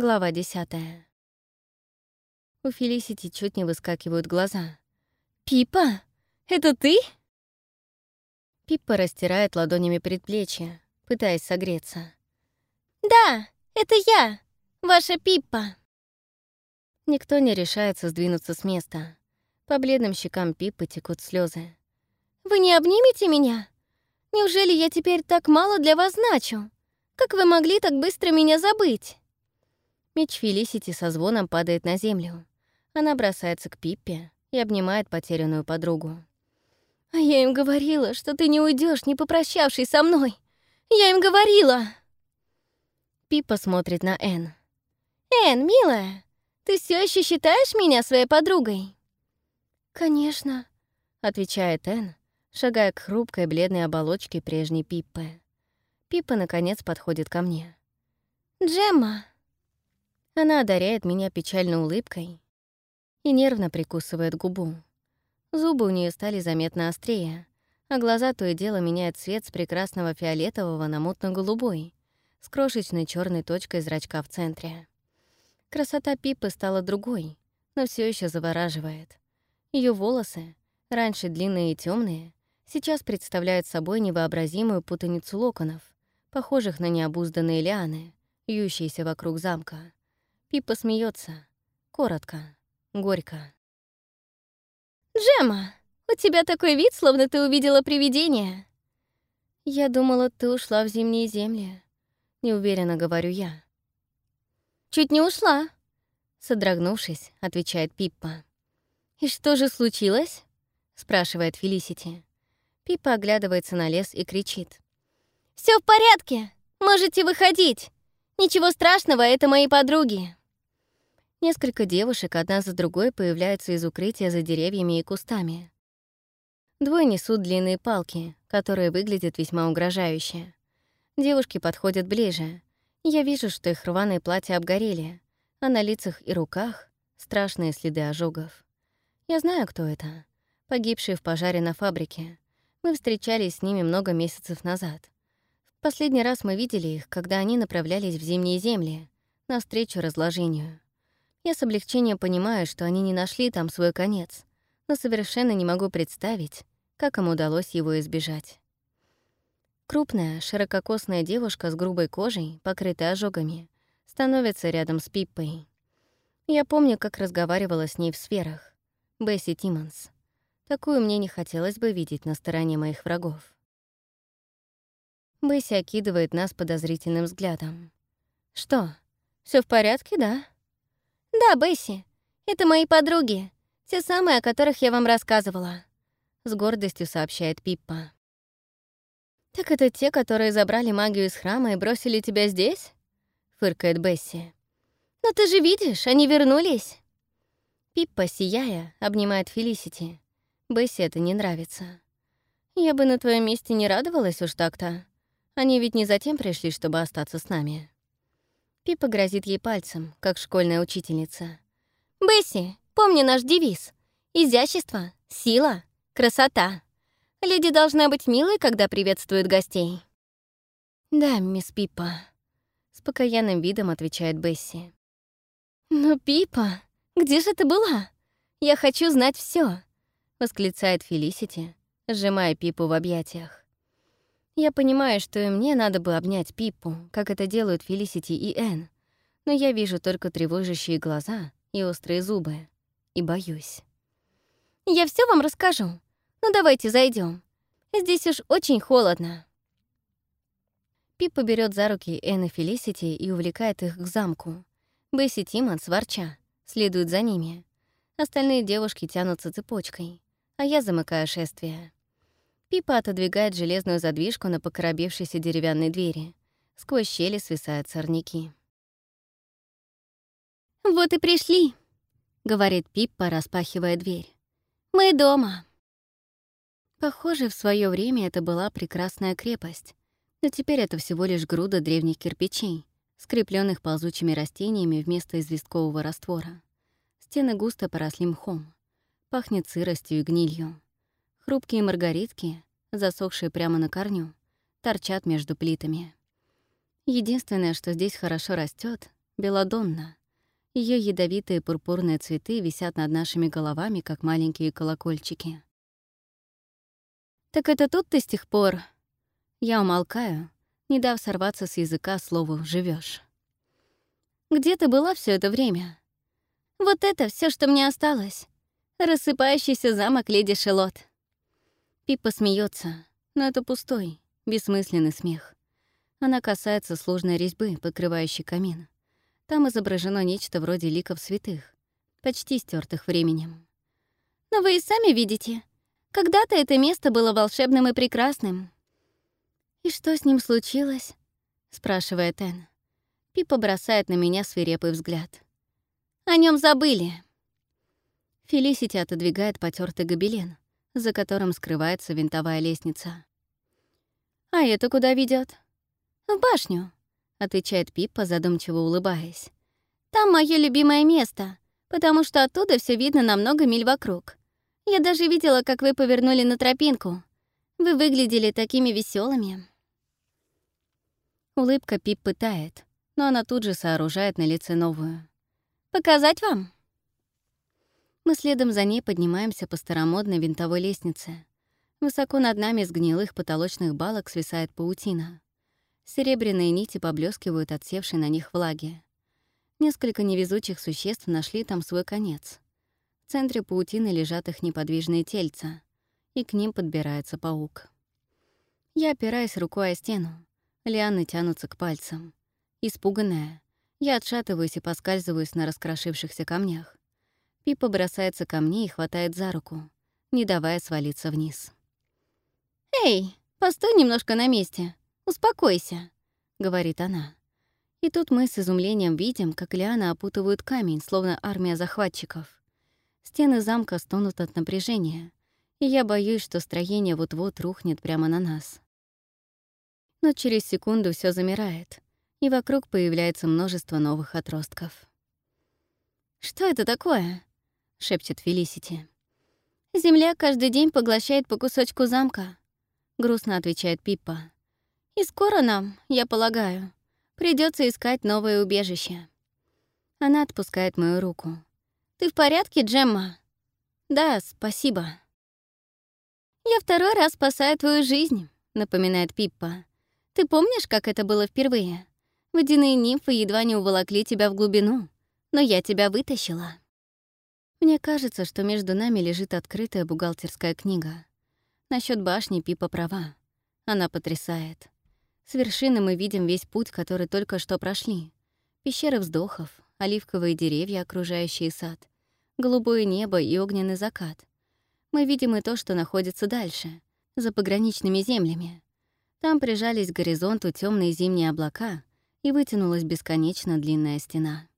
Глава десятая. У Фелисити чуть не выскакивают глаза. «Пипа, это ты?» Пиппа растирает ладонями предплечья, пытаясь согреться. «Да, это я, ваша Пиппа». Никто не решается сдвинуться с места. По бледным щекам Пиппы текут слезы. «Вы не обнимете меня? Неужели я теперь так мало для вас значу? Как вы могли так быстро меня забыть?» Меч Фелисити со звоном падает на землю. Она бросается к Пиппе и обнимает потерянную подругу. «А я им говорила, что ты не уйдешь, не попрощавшись со мной! Я им говорила!» Пиппа смотрит на Энн. «Энн, милая, ты все еще считаешь меня своей подругой?» «Конечно», — отвечает Энн, шагая к хрупкой бледной оболочке прежней Пиппы. Пиппа, наконец, подходит ко мне. «Джемма!» Она одаряет меня печальной улыбкой и нервно прикусывает губу. Зубы у нее стали заметно острее, а глаза то и дело меняют цвет с прекрасного фиолетового на мутно-голубой, с крошечной черной точкой зрачка в центре. Красота Пипы стала другой, но все еще завораживает. Ее волосы, раньше длинные и темные, сейчас представляют собой невообразимую путаницу локонов, похожих на необузданные лианы, вьющиеся вокруг замка. Пипа смеется, коротко, горько. «Джема, у тебя такой вид, словно ты увидела привидение». «Я думала, ты ушла в зимние земли», — неуверенно говорю я. «Чуть не ушла», — содрогнувшись, отвечает Пиппа. «И что же случилось?» — спрашивает Фелисити. Пиппа оглядывается на лес и кричит. Все в порядке! Можете выходить! Ничего страшного, это мои подруги!» Несколько девушек одна за другой появляются из укрытия за деревьями и кустами. Двое несут длинные палки, которые выглядят весьма угрожающе. Девушки подходят ближе. Я вижу, что их рваные платья обгорели, а на лицах и руках страшные следы ожогов. Я знаю, кто это. Погибшие в пожаре на фабрике. Мы встречались с ними много месяцев назад. Последний раз мы видели их, когда они направлялись в зимние земли, навстречу разложению. Я с облегчением понимаю, что они не нашли там свой конец, но совершенно не могу представить, как им удалось его избежать. Крупная, ширококосная девушка с грубой кожей, покрытой ожогами, становится рядом с Пиппой. Я помню, как разговаривала с ней в сферах. Бесси Тиммонс. Такую мне не хотелось бы видеть на стороне моих врагов. Бесси окидывает нас подозрительным взглядом. «Что, все в порядке, да?» «Да, Бесси. Это мои подруги. Те самые, о которых я вам рассказывала», — с гордостью сообщает Пиппа. «Так это те, которые забрали магию из храма и бросили тебя здесь?» — фыркает Бесси. «Но ты же видишь, они вернулись!» Пиппа, сияя, обнимает Фелисити. Бесси это не нравится. «Я бы на твоем месте не радовалась уж так-то», они ведь не затем пришли, чтобы остаться с нами. Пипа грозит ей пальцем, как школьная учительница. «Бесси, помни наш девиз. Изящество, сила, красота. Леди должна быть милой, когда приветствует гостей». «Да, мисс Пипа», — с покаянным видом отвечает Бесси. «Ну, Пипа, где же ты была? Я хочу знать все, восклицает Фелисити, сжимая Пипу в объятиях. Я понимаю, что и мне надо бы обнять Пиппу, как это делают Фелисити и Энн, но я вижу только тревожащие глаза и острые зубы, и боюсь. «Я все вам расскажу. Ну давайте зайдем. Здесь уж очень холодно». Пиппа берет за руки Энн и Фелисити и увлекает их к замку. Бесси Тиммонс, ворча, следует за ними. Остальные девушки тянутся цепочкой, а я замыкаю шествие. Пипа отодвигает железную задвижку на покоробившейся деревянной двери. Сквозь щели свисают сорняки. «Вот и пришли», — говорит Пиппа, распахивая дверь. «Мы дома». Похоже, в свое время это была прекрасная крепость, но теперь это всего лишь груда древних кирпичей, скрепленных ползучими растениями вместо известкового раствора. Стены густо поросли мхом. Пахнет сыростью и гнилью. Хрупкие маргаритки, засохшие прямо на корню, торчат между плитами. Единственное, что здесь хорошо растет, Беладонна. Ее ядовитые пурпурные цветы висят над нашими головами, как маленькие колокольчики. «Так это тут ты с тех пор...» Я умолкаю, не дав сорваться с языка слову живешь. «Где ты была все это время?» «Вот это все, что мне осталось. Рассыпающийся замок леди Шелот». Пиппа смеется, но это пустой, бессмысленный смех. Она касается сложной резьбы, покрывающей камин. Там изображено нечто вроде ликов святых, почти стертых временем. «Но вы и сами видите, когда-то это место было волшебным и прекрасным». «И что с ним случилось?» — спрашивает Энн. Пипа бросает на меня свирепый взгляд. «О нем забыли». Фелисити отодвигает потертый гобелен, за которым скрывается винтовая лестница. «А это куда ведет? «В башню», — отвечает Пиппа, задумчиво улыбаясь. «Там мое любимое место, потому что оттуда все видно на много миль вокруг. Я даже видела, как вы повернули на тропинку. Вы выглядели такими веселыми. Улыбка Пип пытает, но она тут же сооружает на лице новую. «Показать вам?» Мы следом за ней поднимаемся по старомодной винтовой лестнице. Высоко над нами с гнилых потолочных балок свисает паутина. Серебряные нити поблескивают от севшей на них влаги. Несколько невезучих существ нашли там свой конец. В центре паутины лежат их неподвижные тельца, и к ним подбирается паук. Я опираюсь рукой о стену. Лианы тянутся к пальцам. Испуганная, я отшатываюсь и поскальзываюсь на раскрошившихся камнях. Пипа бросается ко мне и хватает за руку, не давая свалиться вниз. «Эй, постой немножко на месте!» «Успокойся», — говорит она. И тут мы с изумлением видим, как лианы опутывают камень, словно армия захватчиков. Стены замка стонут от напряжения, и я боюсь, что строение вот-вот рухнет прямо на нас. Но через секунду все замирает, и вокруг появляется множество новых отростков. «Что это такое?» — шепчет Фелисити. «Земля каждый день поглощает по кусочку замка», — грустно отвечает Пиппа. И скоро нам, я полагаю, придется искать новое убежище. Она отпускает мою руку. «Ты в порядке, Джемма?» «Да, спасибо». «Я второй раз спасаю твою жизнь», — напоминает Пиппа. «Ты помнишь, как это было впервые? Водяные нимфы едва не уволокли тебя в глубину, но я тебя вытащила». Мне кажется, что между нами лежит открытая бухгалтерская книга. Насчет башни Пипа права. Она потрясает. С вершины мы видим весь путь, который только что прошли. Пещеры вздохов, оливковые деревья, окружающие сад, голубое небо и огненный закат. Мы видим и то, что находится дальше, за пограничными землями. Там прижались к горизонту темные зимние облака, и вытянулась бесконечно длинная стена.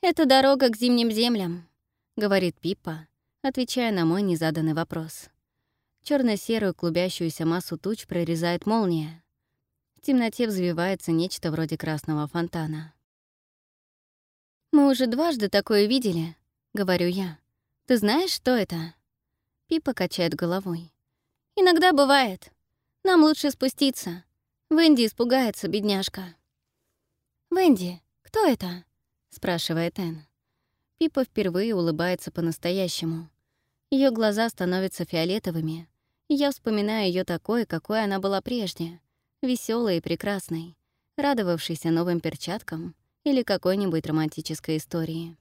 «Это дорога к зимним землям», — говорит Пиппа, отвечая на мой незаданный вопрос. черно серую клубящуюся массу туч прорезает молния. В темноте взвивается нечто вроде красного фонтана. «Мы уже дважды такое видели», — говорю я. «Ты знаешь, что это?» Пипа качает головой. «Иногда бывает. Нам лучше спуститься. Венди испугается, бедняжка». «Венди, кто это?» — спрашивает Энн. Пипа впервые улыбается по-настоящему. Ее глаза становятся фиолетовыми, я вспоминаю ее такой, какой она была прежде, веселой и прекрасной, радовавшейся новым перчаткам или какой-нибудь романтической истории.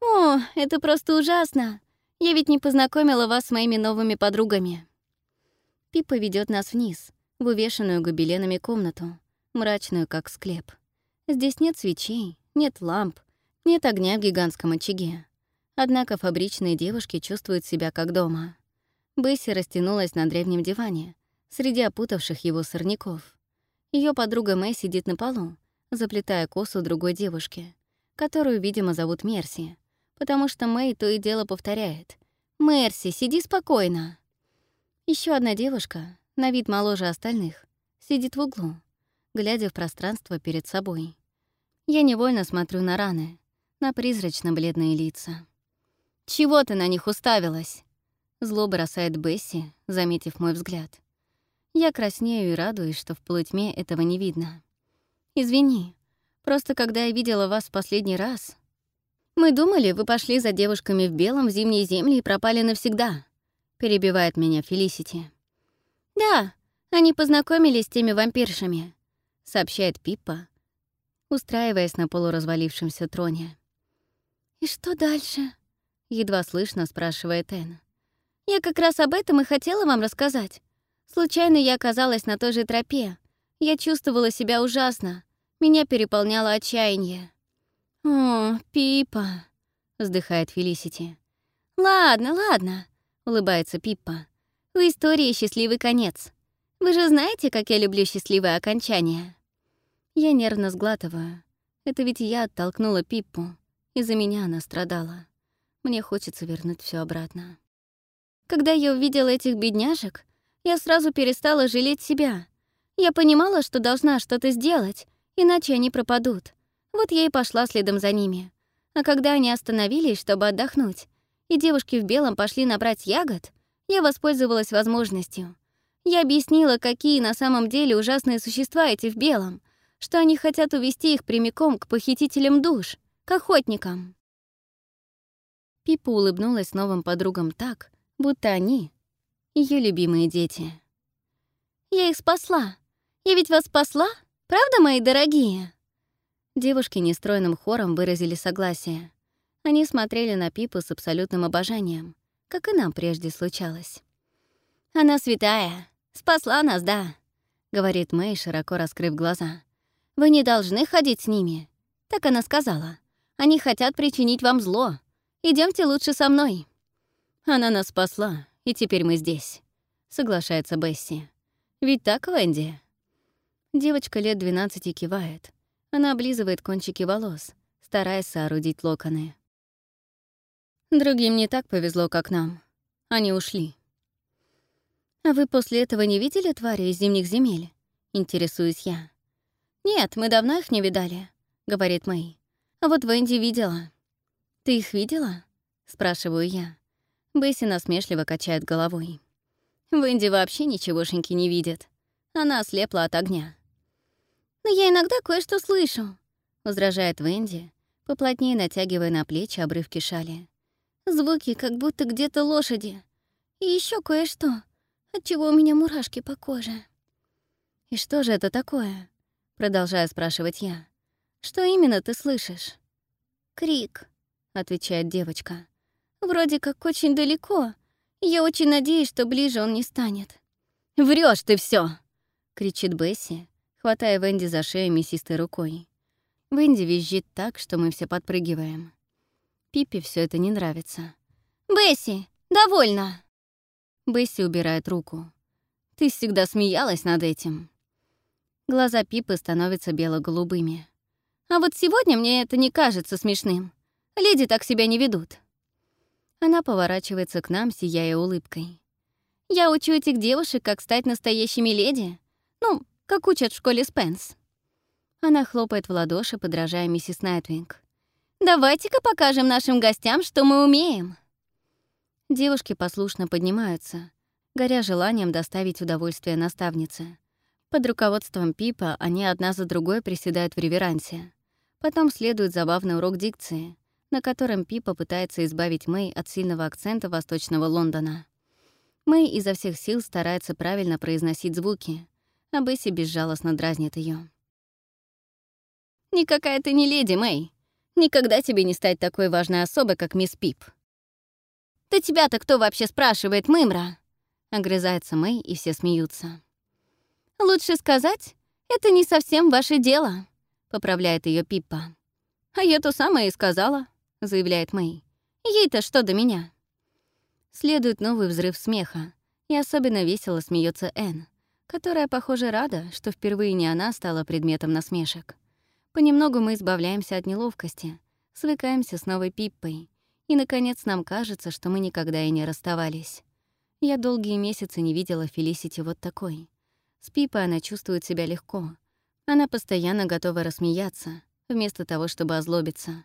«О, это просто ужасно! Я ведь не познакомила вас с моими новыми подругами!» Пипа ведет нас вниз, в увешанную гобеленами комнату, мрачную, как склеп. Здесь нет свечей, нет ламп, нет огня в гигантском очаге. Однако фабричные девушки чувствуют себя как дома. Бесси растянулась на древнем диване, среди опутавших его сорняков. Ее подруга Мэй сидит на полу, заплетая косу другой девушки, которую, видимо, зовут Мерси, потому что Мэй то и дело повторяет «Мерси, сиди спокойно». Еще одна девушка, на вид моложе остальных, сидит в углу, глядя в пространство перед собой. Я невольно смотрю на раны, на призрачно-бледные лица. «Чего ты на них уставилась?» Зло бросает Бесси, заметив мой взгляд. Я краснею и радуюсь, что в полутьме этого не видно. «Извини, Просто когда я видела вас в последний раз... Мы думали, вы пошли за девушками в белом в зимние земли и пропали навсегда. Перебивает меня Фелисити. Да, они познакомились с теми вампиршами, сообщает Пиппа, устраиваясь на полуразвалившемся троне. «И что дальше?» — едва слышно спрашивает Энн. «Я как раз об этом и хотела вам рассказать. Случайно я оказалась на той же тропе. Я чувствовала себя ужасно. Меня переполняло отчаяние. «О, Пипа!» — вздыхает Фелисити. «Ладно, ладно», — улыбается Пиппа. «У истории счастливый конец. Вы же знаете, как я люблю счастливое окончание?» Я нервно сглатываю. Это ведь я оттолкнула Пиппу. Из-за меня она страдала. Мне хочется вернуть все обратно. Когда я увидела этих бедняжек, я сразу перестала жалеть себя. Я понимала, что должна что-то сделать, иначе они пропадут. Вот я и пошла следом за ними. А когда они остановились, чтобы отдохнуть, и девушки в белом пошли набрать ягод, я воспользовалась возможностью. Я объяснила, какие на самом деле ужасные существа эти в белом, что они хотят увести их прямиком к похитителям душ, к охотникам. Пипа улыбнулась новым подругам так, будто они — ее любимые дети. «Я их спасла. Я ведь вас спасла, правда, мои дорогие?» Девушки нестройным хором выразили согласие. Они смотрели на Пипу с абсолютным обожанием, как и нам прежде случалось. «Она святая. Спасла нас, да», — говорит Мэй, широко раскрыв глаза. «Вы не должны ходить с ними», — так она сказала. «Они хотят причинить вам зло. Идемте лучше со мной». «Она нас спасла, и теперь мы здесь», — соглашается Бесси. «Ведь так, Венди?» Девочка лет 12 кивает. Она облизывает кончики волос, стараясь соорудить локоны. Другим не так повезло, как нам. Они ушли. «А вы после этого не видели твари из зимних земель?» — интересуюсь я. «Нет, мы давно их не видали», — говорит Мэй. «А вот Венди видела». «Ты их видела?» — спрашиваю я. Бесси насмешливо качает головой. Венди вообще ничегошеньки не видит. Она ослепла от огня. «Но я иногда кое-что слышу», — возражает Венди, поплотнее натягивая на плечи обрывки шали. «Звуки, как будто где-то лошади. И еще кое-что, отчего у меня мурашки по коже». «И что же это такое?» — продолжаю спрашивать я. «Что именно ты слышишь?» «Крик», — отвечает девочка. «Вроде как очень далеко. Я очень надеюсь, что ближе он не станет». Врешь ты все! кричит Бесси, хватая Венди за шею мясистой рукой. Венди визжит так, что мы все подпрыгиваем. Пиппи все это не нравится. «Бесси, довольно!» Бесси убирает руку. «Ты всегда смеялась над этим». Глаза Пипы становятся бело-голубыми. «А вот сегодня мне это не кажется смешным. Леди так себя не ведут». Она поворачивается к нам, сияя улыбкой. «Я учу этих девушек, как стать настоящими леди. Ну, как учат в школе Спенс». Она хлопает в ладоши, подражая миссис Найтвинг. «Давайте-ка покажем нашим гостям, что мы умеем». Девушки послушно поднимаются, горя желанием доставить удовольствие наставнице. Под руководством Пипа они одна за другой приседают в реверансе. Потом следует забавный урок дикции, на котором Пипа пытается избавить Мэй от сильного акцента восточного Лондона. Мэй изо всех сил старается правильно произносить звуки, а Бесси безжалостно дразнит ее. «Никакая ты не леди, Мэй. Никогда тебе не стать такой важной особой, как мисс Пип». «Да тебя-то кто вообще спрашивает, Мымра?» Огрызается Мэй, и все смеются. «Лучше сказать, это не совсем ваше дело», — поправляет ее Пиппа. «А я то самое и сказала», — заявляет Мэй. «Ей-то что до меня?» Следует новый взрыв смеха, и особенно весело смеется Энн которая, похоже, рада, что впервые не она стала предметом насмешек. Понемногу мы избавляемся от неловкости, свыкаемся с новой Пиппой, и, наконец, нам кажется, что мы никогда и не расставались. Я долгие месяцы не видела Фелисити вот такой. С Пипой она чувствует себя легко. Она постоянно готова рассмеяться, вместо того, чтобы озлобиться.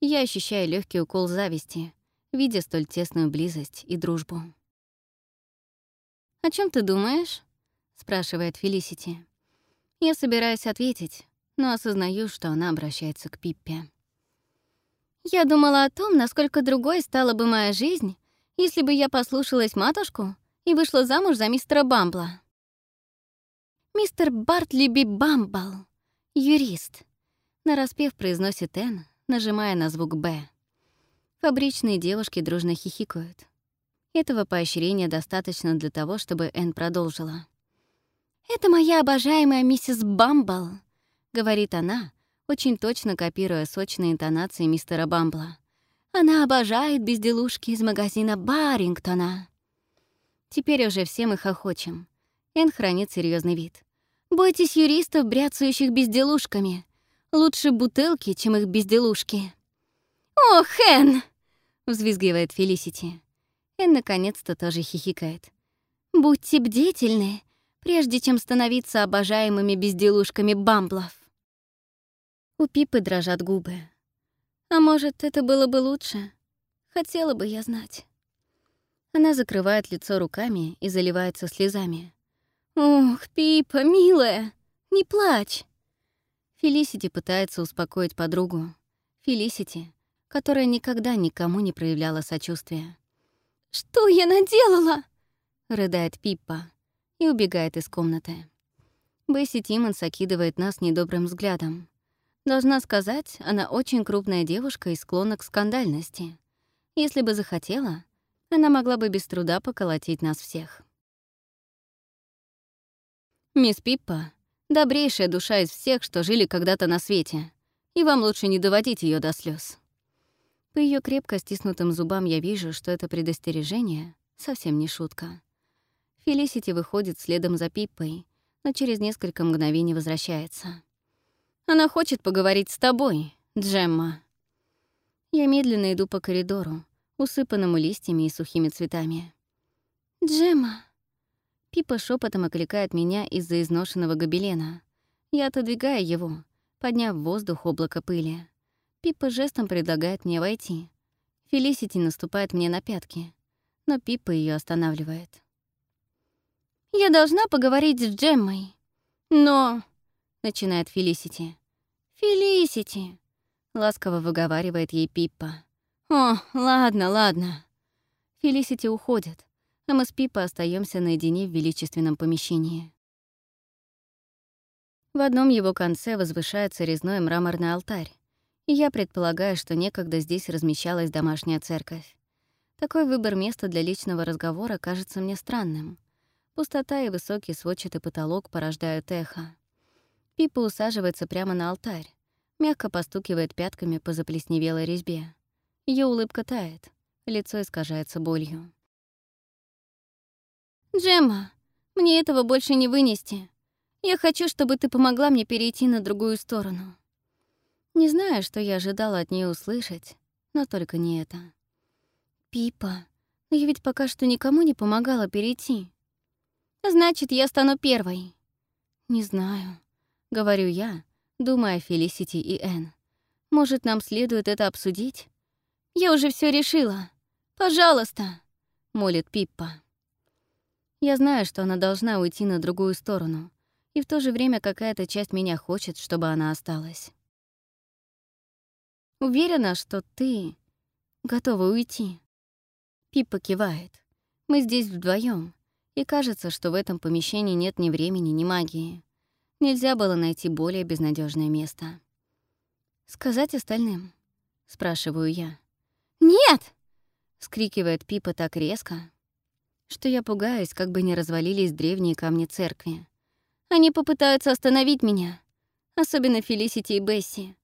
Я ощущаю легкий укол зависти, видя столь тесную близость и дружбу. «О чем ты думаешь?» — спрашивает Фелисити. Я собираюсь ответить, но осознаю, что она обращается к Пиппе. «Я думала о том, насколько другой стала бы моя жизнь, если бы я послушалась матушку и вышла замуж за мистера Бамбла. Мистер Бартлиби Бамбл, юрист. Нараспев произносит Н, нажимая на звук «Б». Фабричные девушки дружно хихикают. Этого поощрения достаточно для того, чтобы Н продолжила. «Это моя обожаемая миссис Бамбл», — говорит она, очень точно копируя сочные интонации мистера Бамбла. «Она обожает безделушки из магазина Баррингтона». Теперь уже все мы хохочем. Эн хранит серьезный вид. «Бойтесь юристов, бряцающих безделушками. Лучше бутылки, чем их безделушки». «Ох, Эн!» — взвизгивает Фелисити. Эн наконец-то тоже хихикает. «Будьте бдительны, прежде чем становиться обожаемыми безделушками бамблов». У Пипы дрожат губы. А может, это было бы лучше? Хотела бы я знать. Она закрывает лицо руками и заливается слезами. «Ох, Пипа, милая, не плачь!» Фелисити пытается успокоить подругу. Фелисити, которая никогда никому не проявляла сочувствия. «Что я наделала?» — рыдает Пиппа и убегает из комнаты. Бесси Тиммонс окидывает нас недобрым взглядом. Должна сказать, она очень крупная девушка и склонна к скандальности. Если бы захотела, она могла бы без труда поколотить нас всех. Мисс Пиппа — добрейшая душа из всех, что жили когда-то на свете, и вам лучше не доводить ее до слез. По ее крепко стиснутым зубам я вижу, что это предостережение совсем не шутка. Фелисити выходит следом за Пиппой, но через несколько мгновений возвращается. «Она хочет поговорить с тобой, Джемма». Я медленно иду по коридору, усыпанному листьями и сухими цветами. «Джемма!» Пипа шепотом окликает меня из-за изношенного гобелена. Я отодвигаю его, подняв в воздух облако пыли. Пипа жестом предлагает мне войти. Фелисити наступает мне на пятки, но Пипа ее останавливает. «Я должна поговорить с Джеммой». «Но...» — начинает Фелисити. «Фелисити!» — ласково выговаривает ей Пиппа. «О, ладно, ладно». Фелисити уходит, а мы с Пиппой остаемся наедине в величественном помещении. В одном его конце возвышается резной мраморный алтарь, и я предполагаю, что некогда здесь размещалась домашняя церковь. Такой выбор места для личного разговора кажется мне странным. Пустота и высокий сводчатый потолок порождают эхо. Пипа усаживается прямо на алтарь, мягко постукивает пятками по заплесневелой резьбе. Ее улыбка тает, лицо искажается болью. «Джемма, мне этого больше не вынести. Я хочу, чтобы ты помогла мне перейти на другую сторону». Не знаю, что я ожидала от нее услышать, но только не это. «Пипа, я ведь пока что никому не помогала перейти. Значит, я стану первой». «Не знаю», — говорю я, думая о Фелисити и Энн. «Может, нам следует это обсудить?» «Я уже все решила. Пожалуйста», — молит Пиппа. Я знаю, что она должна уйти на другую сторону, и в то же время какая-то часть меня хочет, чтобы она осталась. Уверена, что ты готова уйти. Пиппа кивает. Мы здесь вдвоем, и кажется, что в этом помещении нет ни времени, ни магии. Нельзя было найти более безнадежное место. «Сказать остальным?» — спрашиваю я. «Нет!» — скрикивает Пипа так резко, что я пугаюсь, как бы не развалились древние камни церкви. Они попытаются остановить меня, особенно Фелисити и Бесси.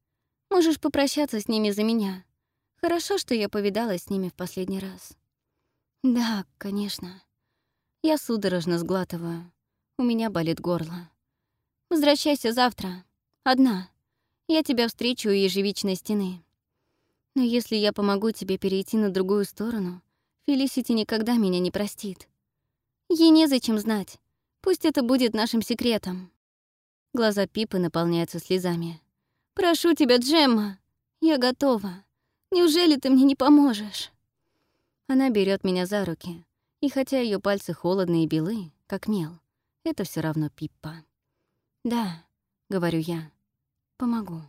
Можешь попрощаться с ними за меня. Хорошо, что я повидалась с ними в последний раз. Да, конечно. Я судорожно сглатываю. У меня болит горло. Возвращайся завтра. Одна. Я тебя встречу у ежевичной стены. Но если я помогу тебе перейти на другую сторону, Фелисити никогда меня не простит. Ей незачем знать. Пусть это будет нашим секретом. Глаза Пипы наполняются слезами. «Прошу тебя, Джемма, я готова. Неужели ты мне не поможешь?» Она берет меня за руки, и хотя ее пальцы холодные и белы, как мел, это все равно Пиппа. «Да», — говорю я, помогу.